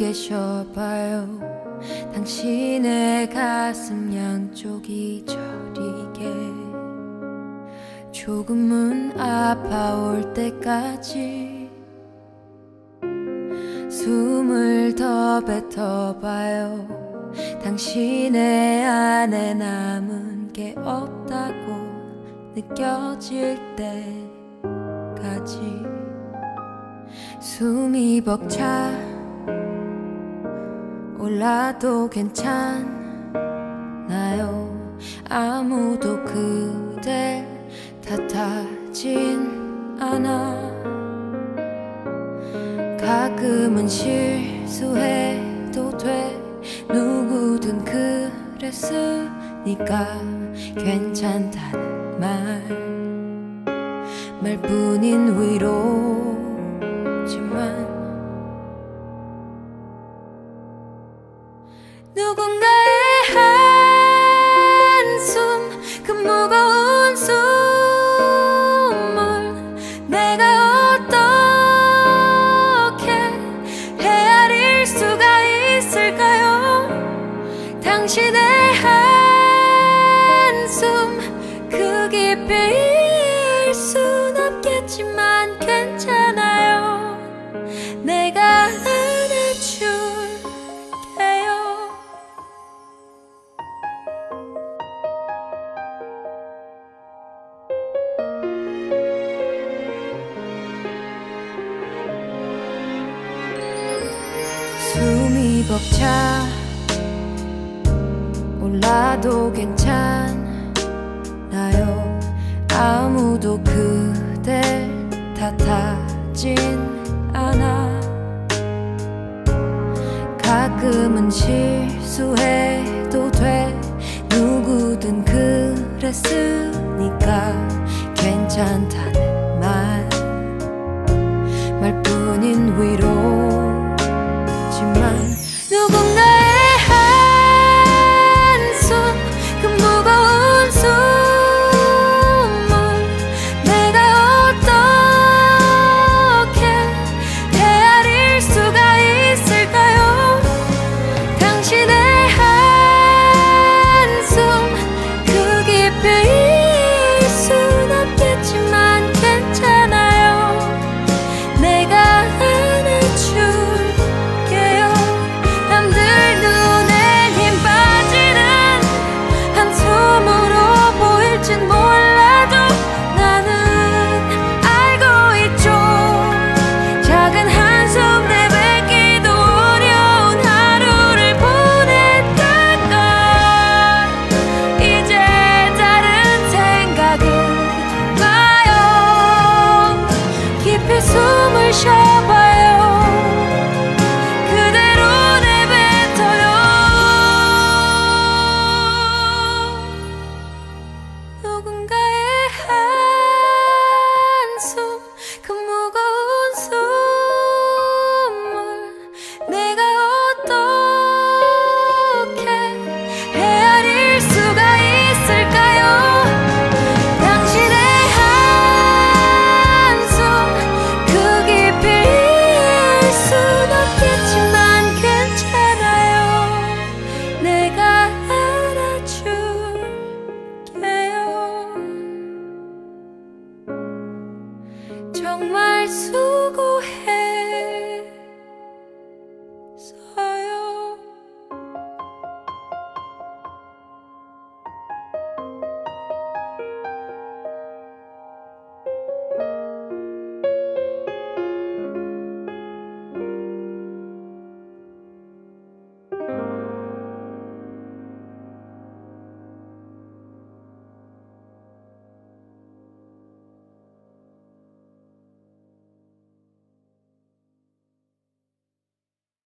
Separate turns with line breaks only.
계셔봐요. 당신의 가슴 양쪽이 저리게. 조금은 아파올 때까지 숨을 더 뱉어봐요. 당신의 안에 남은 게 없다고 느껴질 때까지 숨이 벅차 올라도 괜찮나요. 아무도 그댈 탓하진 않아. 가끔은 실수해도 돼. 누구든 그랬으니까 괜찮다는 말 말뿐인 위로 당신의 한숨 그 깊이 이해할 순 없겠지만 괜찮아요. 내가 안아줄게요. 숨이 벅차 몰라도 괜찮아요. 아무도 그댈 탓하진 않아. 가끔은 실수해도 돼. 누구든 그랬으니까 괜찮다는 말. 말뿐인 위로 my